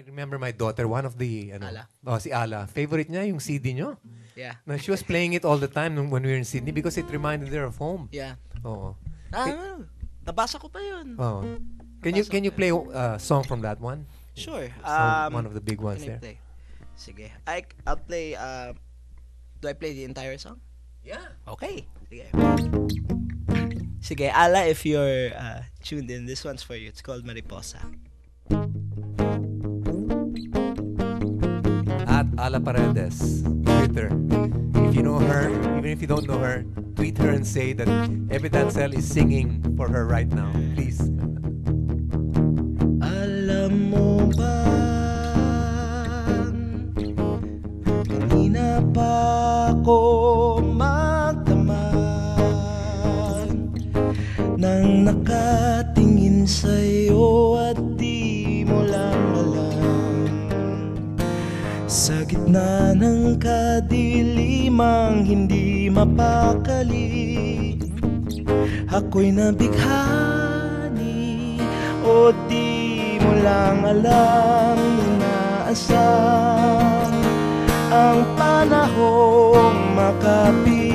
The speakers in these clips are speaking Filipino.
I remember my daughter, one of the, ano, Ala. Oh, si Ala, favorite niya yung CD nyo. Yeah. Na she was playing it all the time when we were in Sydney because it reminded her of home. Yeah. Oo. Ah, nabasa ko pa yun. Oo. Can you can you play a song from that one? Sure. Some- Um, one of the big ones there. play? Sige. I, I'll play, uh, do I play the entire song? Yeah. Okay. Sige. Sige, Ala, if you're uh, tuned in, this one's for you. It's called Mariposa. At Ala Paredes, Twitter. If you know her, even if you don't know her, tweet her and say that Ebe Dancel is singing for her right now. Please. Alam mo ba Kanina pa ako magdamag Nang nakatingin sa'yo Sa gitna ng kadilimang hindi mapakali Ako'y nabighani. O di mo lang alam Inaasam Ang panahong makapiling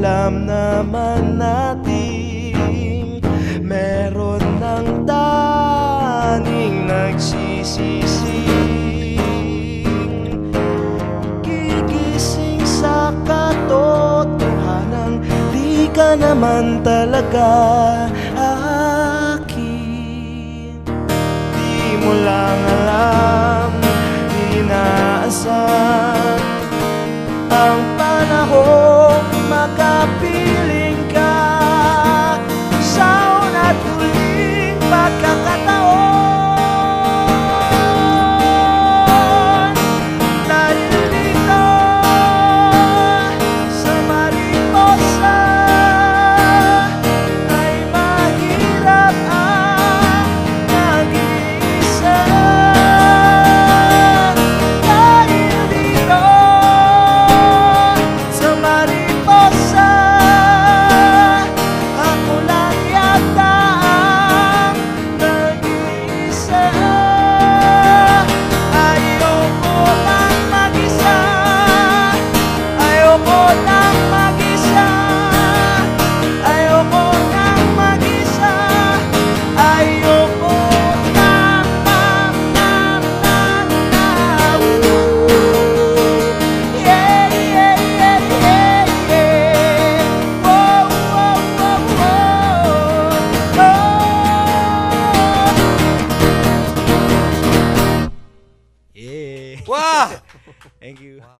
alam naman natin Meron ng daning nagsisisi Gigising sa katotohanan Di ka naman talaga akin Di mo lang alam Thank you. Wow.